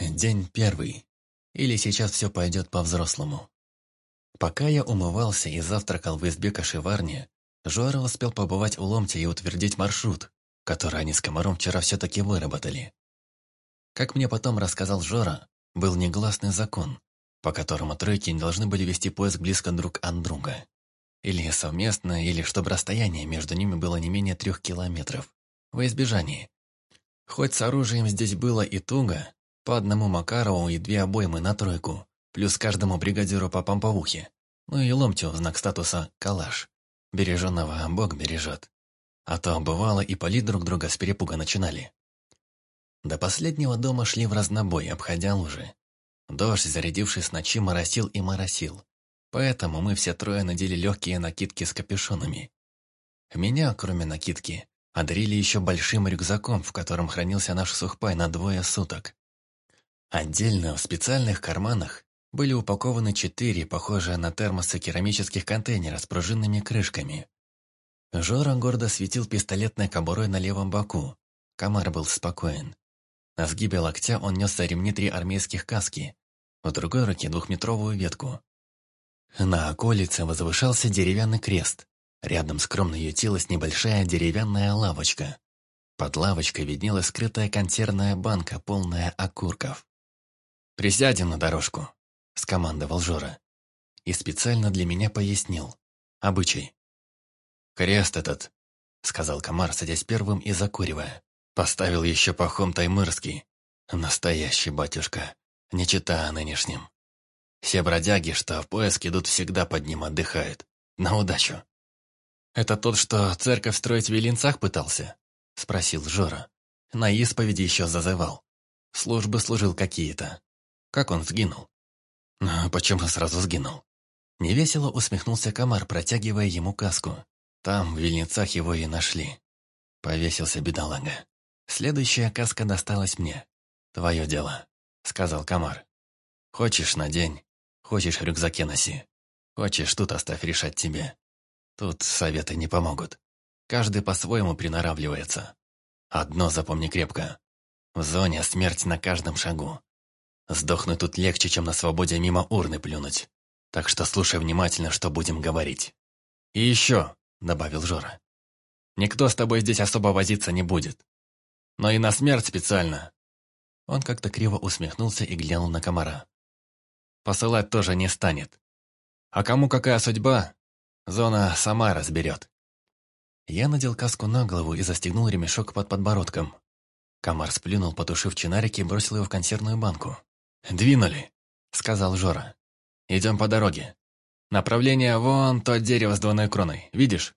День первый. Или сейчас все пойдет по-взрослому. Пока я умывался и завтракал в избе кошеварни, Жора успел побывать у Ломти и утвердить маршрут, который они с Комаром вчера все-таки выработали. Как мне потом рассказал Жора, был негласный закон, по которому тройки не должны были вести поиск близко друг от друга. Или совместно, или чтобы расстояние между ними было не менее трех километров. Во избежание. Хоть с оружием здесь было и туго, по одному Макарову и две обоймы на тройку, плюс каждому бригадиру по помповухе. Ну и ломтю в знак статуса «Калаш». Береженного Бог бережет. А то бывало и палить друг друга с перепуга начинали. До последнего дома шли в разнобой, обходя лужи. Дождь, зарядившись ночи, моросил и моросил. Поэтому мы все трое надели легкие накидки с капюшонами. Меня, кроме накидки, одарили еще большим рюкзаком, в котором хранился наш сухпай на двое суток. Отдельно в специальных карманах были упакованы четыре, похожие на термосы керамических контейнера с пружинными крышками. Жора гордо светил пистолетной кобурой на левом боку. Комар был спокоен. На сгибе локтя он нес ремни три армейских каски, в другой руке двухметровую ветку. На околице возвышался деревянный крест. Рядом скромно ютилась небольшая деревянная лавочка. Под лавочкой виднелась скрытая консервная банка, полная окурков. «Присядем на дорожку», — скомандовал Жора. И специально для меня пояснил. Обычай. «Крест этот», — сказал комар, садясь первым и закуривая. «Поставил еще пахом Таймырский. Настоящий батюшка, не чита нынешним. Все бродяги, что в поиск идут, всегда под ним отдыхают. На удачу». «Это тот, что церковь строить в Велинцах пытался?» — спросил Жора. На исповеди еще зазывал. Службы служил какие-то. Как он сгинул? «Ну, почему сразу сгинул?» Невесело усмехнулся комар, протягивая ему каску. Там, в Вильницах, его и нашли. Повесился бедолага. Следующая каска досталась мне. «Твое дело», — сказал комар. «Хочешь — надень, хочешь — в рюкзаке носи. Хочешь — тут оставь решать тебе. Тут советы не помогут. Каждый по-своему приноравливается. Одно запомни крепко. В зоне смерть на каждом шагу. Сдохнуть тут легче, чем на свободе мимо урны плюнуть. Так что слушай внимательно, что будем говорить. И еще, — добавил Жора, — никто с тобой здесь особо возиться не будет. Но и на смерть специально. Он как-то криво усмехнулся и глянул на комара. Посылать тоже не станет. А кому какая судьба, зона сама разберет. Я надел каску на голову и застегнул ремешок под подбородком. Комар сплюнул, потушив чинарик и бросил его в консервную банку. «Двинули», — сказал Жора. «Идем по дороге. Направление вон то дерево с двойной кроной, видишь?»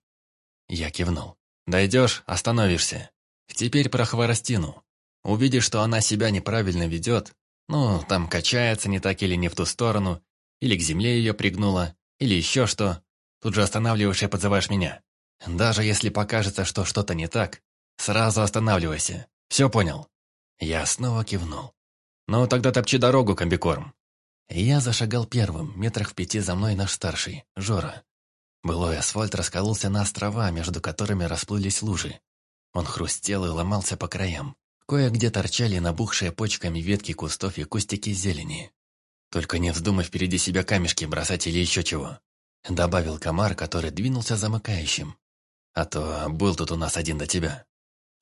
Я кивнул. «Дойдешь, остановишься. Теперь про хворостину. Увидишь, что она себя неправильно ведет, ну, там качается не так или не в ту сторону, или к земле ее пригнула, или еще что, тут же останавливаешь и подзываешь меня. Даже если покажется, что что-то не так, сразу останавливайся. Все понял?» Я снова кивнул. «Ну, тогда топчи дорогу, комбикорм». Я зашагал первым, метрах в пяти за мной наш старший, Жора. Былой асфальт раскололся на острова, между которыми расплылись лужи. Он хрустел и ломался по краям. Кое-где торчали набухшие почками ветки кустов и кустики зелени. «Только не вздумай впереди себя камешки бросать или еще чего», добавил комар, который двинулся замыкающим. «А то был тут у нас один до тебя.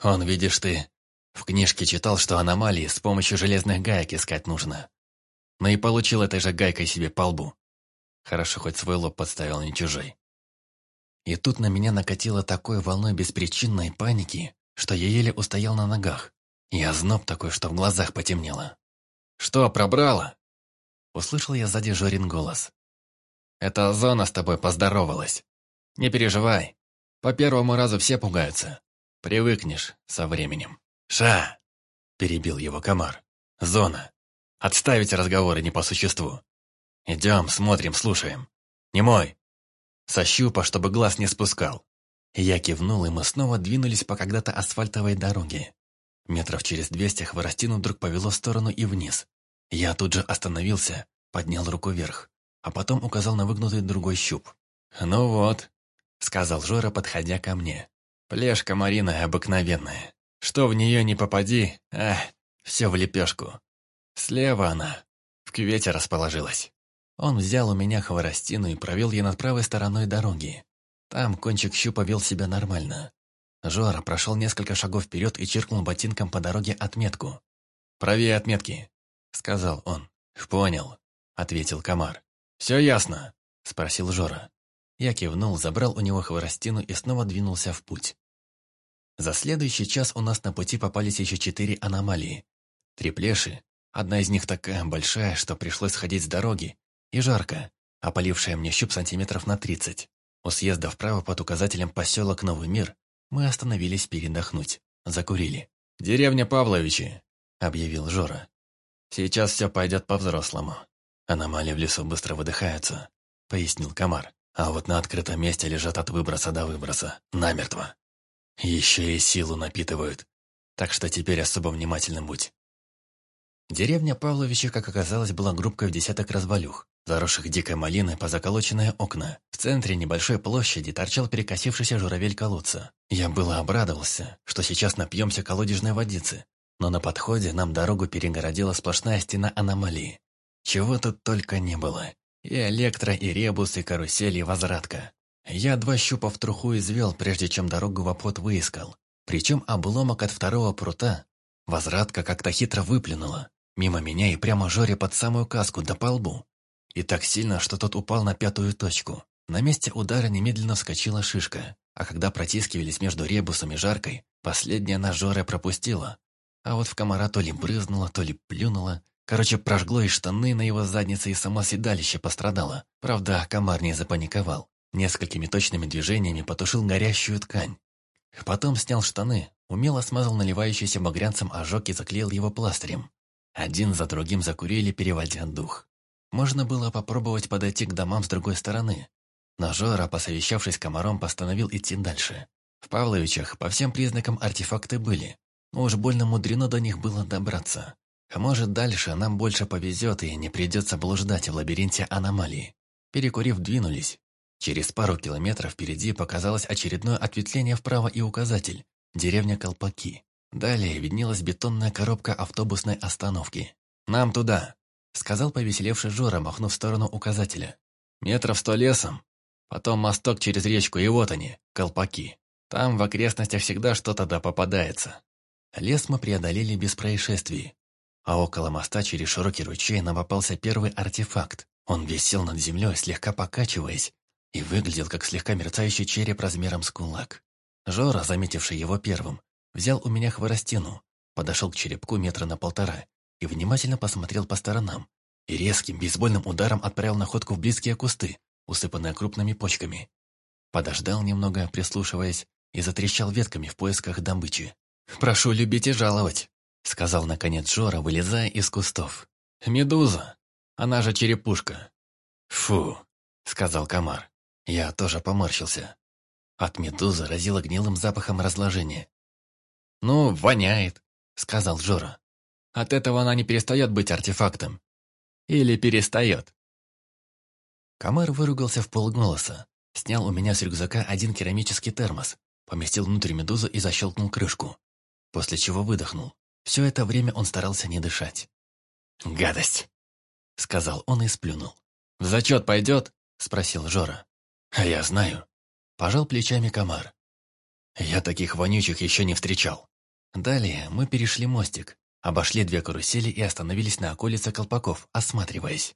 Он, видишь ты, в книжке читал, что аномалии с помощью железных гаек искать нужно. Но и получил этой же гайкой себе по лбу. Хорошо, хоть свой лоб подставил, не чужой. И тут на меня накатило такой волной беспричинной паники, что я еле устоял на ногах. Я зноб такой, что в глазах потемнело. «Что, пробрало?» Услышал я сзади Жорин голос. «Эта зона с тобой поздоровалась. Не переживай. По первому разу все пугаются. Привыкнешь со временем». «Ша!» – перебил его комар. «Зона. Отставить разговоры не по существу. Идем, смотрим, слушаем. Не мой. Со щупа, чтобы глаз не спускал». Я кивнул, и мы снова двинулись по когда-то асфальтовой дороге. Метров через двести хворостину вдруг повело в сторону и вниз. Я тут же остановился, поднял руку вверх, а потом указал на выгнутый другой щуп. «Ну вот», — сказал Жора, подходя ко мне. «Плешка Марина обыкновенная. Что в нее не попади, ах, все в лепешку. Слева она, в кювете расположилась. Он взял у меня хворостину и провел ей над правой стороной дороги. Там кончик щупа вел себя нормально. Жора прошел несколько шагов вперед и чиркнул ботинком по дороге отметку. «Правее отметки», — сказал он. «Понял», — ответил комар. «Все ясно?» — спросил Жора. Я кивнул, забрал у него хворостину и снова двинулся в путь. За следующий час у нас на пути попались еще четыре аномалии. Три плеши, одна из них такая большая, что пришлось сходить с дороги, и жарко, опалившая мне щуп сантиметров на тридцать. У съезда вправо под указателем «Поселок Новый мир» мы остановились передохнуть, закурили. «Деревня Павловичи», — объявил Жора. «Сейчас все пойдет по-взрослому. Аномалии в лесу быстро выдыхаются», — пояснил комар. «А вот на открытом месте лежат от выброса до выброса, намертво. Еще и силу напитывают, так что теперь особо внимательным будь». Деревня Павловича, как оказалось, была группкой в десяток развалюх, заросших дикой малиной по заколоченные окна. В центре небольшой площади торчал перекосившийся журавель колодца. Я было обрадовался, что сейчас напьемся колодежной водицы, но на подходе нам дорогу перегородила сплошная стена аномалии. Чего тут только не было. И электро, и ребус, и карусель, и возвратка. Я два щупа в труху извел, прежде чем дорогу в обход выискал. Причем обломок от второго прута возвратка как-то хитро выплюнула. Мимо меня и прямо Жоре под самую каску, да по лбу. И так сильно, что тот упал на пятую точку. На месте удара немедленно вскочила шишка, а когда протискивались между ребусом и жаркой, последняя на Жоре пропустила. А вот в комара то ли брызнула, то ли плюнула. Короче, прожгло и штаны на его заднице, и само седалище пострадало. Правда, комар не запаниковал. Несколькими точными движениями потушил горящую ткань. Потом снял штаны, умело смазал наливающийся багрянцем ожог и заклеил его пластырем. Один за другим закурили, переводя дух. Можно было попробовать подойти к домам с другой стороны. Но Жора, посовещавшись с комаром, постановил идти дальше. В Павловичах по всем признакам артефакты были, но уж больно мудрено до них было добраться. А может, дальше нам больше повезет и не придется блуждать в лабиринте аномалии. Перекурив, двинулись. Через пару километров впереди показалось очередное ответвление вправо и указатель – деревня Колпаки. Далее виднелась бетонная коробка автобусной остановки. «Нам туда», — сказал повеселевший Жора, махнув в сторону указателя. «Метров сто лесом, потом мосток через речку, и вот они, колпаки. Там в окрестностях всегда что-то да попадается». Лес мы преодолели без происшествий, а около моста через широкий ручей нам попался первый артефакт. Он висел над землей, слегка покачиваясь, и выглядел как слегка мерцающий череп размером с кулак. Жора, заметивший его первым, Взял у меня хворостину, подошел к черепку метра на полтора и внимательно посмотрел по сторонам и резким бейсбольным ударом отправил находку в близкие кусты, усыпанные крупными почками. Подождал немного, прислушиваясь, и затрещал ветками в поисках добычи. «Прошу любить и жаловать», — сказал наконец Жора, вылезая из кустов. «Медуза! Она же черепушка!» «Фу!» — сказал комар. Я тоже поморщился. От медузы разило гнилым запахом разложения. «Ну, воняет», — сказал Жора. «От этого она не перестает быть артефактом. Или перестает». Комар выругался в полголоса, снял у меня с рюкзака один керамический термос, поместил внутрь медузу и защелкнул крышку, после чего выдохнул. Все это время он старался не дышать. «Гадость!» — сказал он и сплюнул. «В зачет пойдет?» — спросил Жора. «А я знаю». Пожал плечами комар. «Я таких вонючих еще не встречал». Далее мы перешли мостик, обошли две карусели и остановились на околице Колпаков, осматриваясь.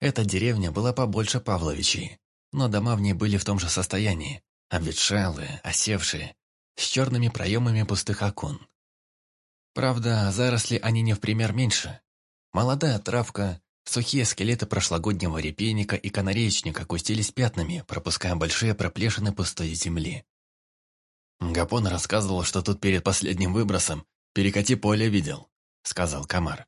Эта деревня была побольше Павловичей, но дома в ней были в том же состоянии, обветшалые, осевшие, с черными проемами пустых окон. Правда, заросли они не в пример меньше. Молодая травка, сухие скелеты прошлогоднего репейника и канареечника кустились пятнами, пропуская большие проплешины пустой земли. «Гапон рассказывал, что тут перед последним выбросом перекати поле видел», — сказал Камар.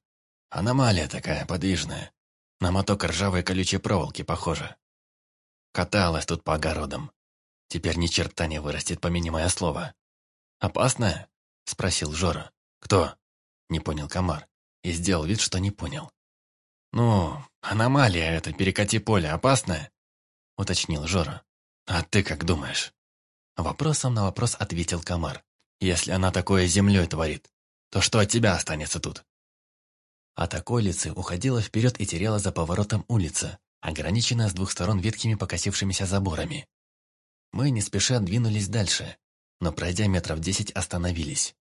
«Аномалия такая, подвижная. На моток ржавой колючей проволоки похоже. Каталась тут по огородам. Теперь ни черта не вырастет, помяни мое слово». «Опасная?» — спросил Жора. «Кто?» — не понял Камар и сделал вид, что не понял. «Ну, аномалия эта, перекати поле, опасная?» — уточнил Жора. «А ты как думаешь?» Вопросом на вопрос ответил комар. «Если она такое землей творит, то что от тебя останется тут?» От околицы уходила вперед и теряла за поворотом улица, ограниченная с двух сторон веткими покосившимися заборами. Мы не спеша двинулись дальше, но пройдя метров десять остановились.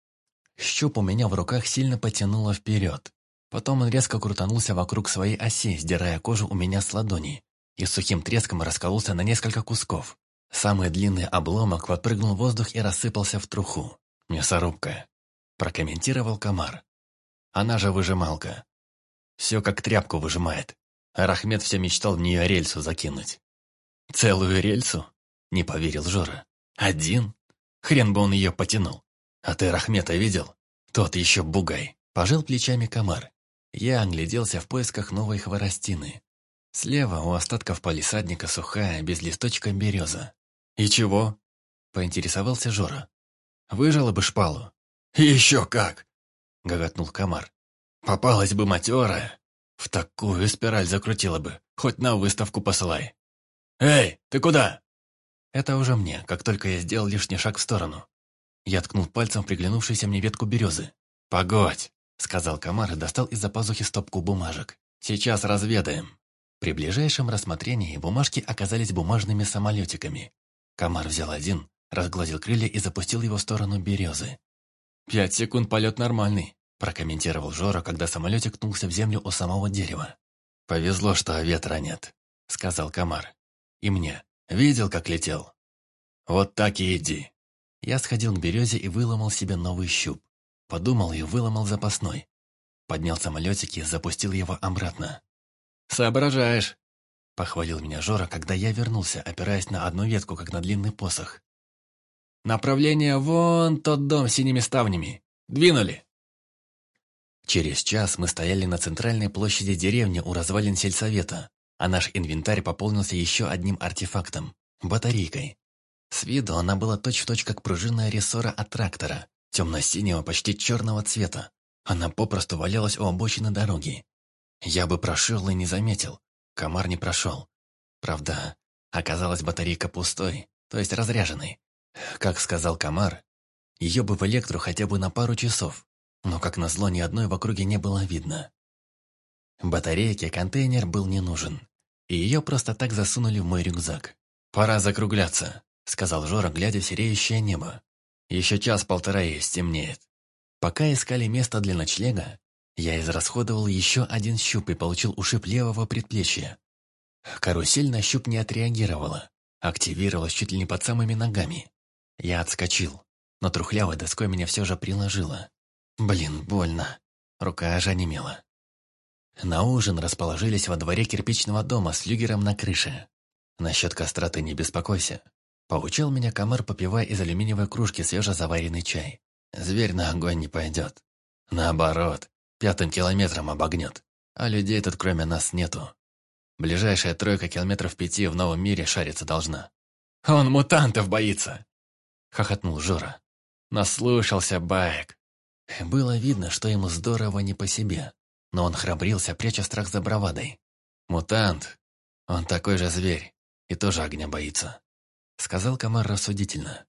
Щуп у меня в руках сильно потянуло вперед. Потом он резко крутанулся вокруг своей оси, сдирая кожу у меня с ладони, и сухим треском раскололся на несколько кусков. Самый длинный обломок подпрыгнул в воздух и рассыпался в труху. «Мясорубка», – прокомментировал комар. «Она же выжималка. Все как тряпку выжимает. Рахмет все мечтал в нее рельсу закинуть». «Целую рельсу?» – не поверил Жора. «Один? Хрен бы он ее потянул. А ты Рахмета видел? Тот еще бугай». Пожал плечами комар. Я огляделся в поисках новой хворостины. Слева у остатков палисадника сухая, без листочка береза. «И чего?» – поинтересовался Жора. «Выжила бы шпалу». «Еще как!» – гоготнул комар. «Попалась бы матерая. В такую спираль закрутила бы, хоть на выставку посылай». «Эй, ты куда?» Это уже мне, как только я сделал лишний шаг в сторону. Я ткнул пальцем приглянувшуюся мне ветку березы. «Погодь!» Сказал комар и достал из-за пазухи стопку бумажек. «Сейчас разведаем». При ближайшем рассмотрении бумажки оказались бумажными самолетиками. Комар взял один, разгладил крылья и запустил его в сторону березы. «Пять секунд полет нормальный», прокомментировал Жора, когда самолетик ткнулся в землю у самого дерева. «Повезло, что ветра нет», — сказал комар. «И мне. Видел, как летел?» «Вот так и иди». Я сходил к березе и выломал себе новый щуп. Подумал и выломал запасной. Поднял самолетик и запустил его обратно. «Соображаешь!» – похвалил меня Жора, когда я вернулся, опираясь на одну ветку, как на длинный посох. «Направление вон тот дом с синими ставнями. Двинули!» Через час мы стояли на центральной площади деревни у развалин сельсовета, а наш инвентарь пополнился еще одним артефактом – батарейкой. С виду она была точь-в-точь точь как пружинная рессора от трактора, темно-синего, почти черного цвета. Она попросту валялась у обочины дороги. Я бы прошел и не заметил. Комар не прошел. Правда, оказалась батарейка пустой, то есть разряженной. Как сказал Комар, ее бы в электру хотя бы на пару часов, но, как назло, ни одной в округе не было видно. Батарейке контейнер был не нужен, и ее просто так засунули в мой рюкзак. «Пора закругляться», — сказал Жора, глядя в сереющее небо. Еще час-полтора и стемнеет. Пока искали место для ночлега, я израсходовал еще один щуп и получил ушиб левого предплечья. Карусель на щуп не отреагировала, активировалась чуть ли не под самыми ногами. Я отскочил, но трухлявой доской меня все же приложила. Блин, больно. Рука аж онемела. На ужин расположились во дворе кирпичного дома с флюгером на крыше. Насчет костра ты не беспокойся. Поучил меня комар, попивая из алюминиевой кружки свежезаваренный чай. Зверь на огонь не пойдет. Наоборот, пятым километром обогнет. А людей тут кроме нас нету. Ближайшая тройка километров пяти в новом мире шариться должна. «Он мутантов боится!» — хохотнул Жора. Наслушался баек. Было видно, что ему здорово не по себе, но он храбрился, пряча страх за бравадой. «Мутант. Он такой же зверь и тоже огня боится сказал Камар рассудительно.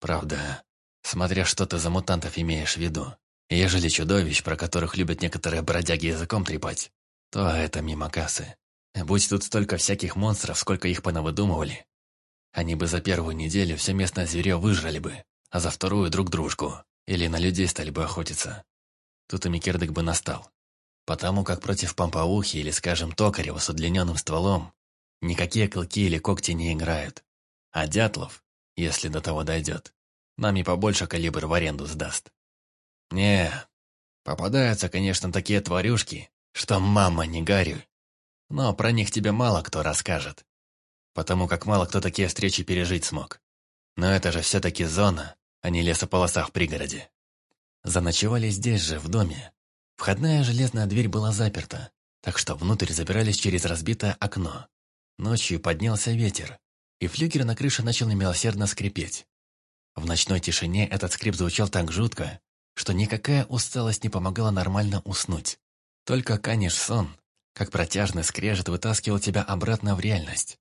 «Правда, смотря что ты за мутантов имеешь в виду. Ежели чудовищ, про которых любят некоторые бродяги языком трепать, то это мимо кассы. Будь тут столько всяких монстров, сколько их понавыдумывали. Они бы за первую неделю все местное зверье выжрали бы, а за вторую друг дружку, или на людей стали бы охотиться. Тут и Микердык бы настал. Потому как против пампаухи или, скажем, токарева с удлиненным стволом никакие клыки или когти не играют. А Дятлов, если до того дойдет, нам и побольше калибр в аренду сдаст. Не, попадаются, конечно, такие тварюшки, что мама не горюй. Но про них тебе мало кто расскажет. Потому как мало кто такие встречи пережить смог. Но это же все-таки зона, а не лесополоса в пригороде. Заночевали здесь же, в доме. Входная железная дверь была заперта, так что внутрь забирались через разбитое окно. Ночью поднялся ветер, и флюгер на крыше начал немилосердно скрипеть. В ночной тишине этот скрип звучал так жутко, что никакая усталость не помогала нормально уснуть. Только канешь сон, как протяжный скрежет вытаскивал тебя обратно в реальность.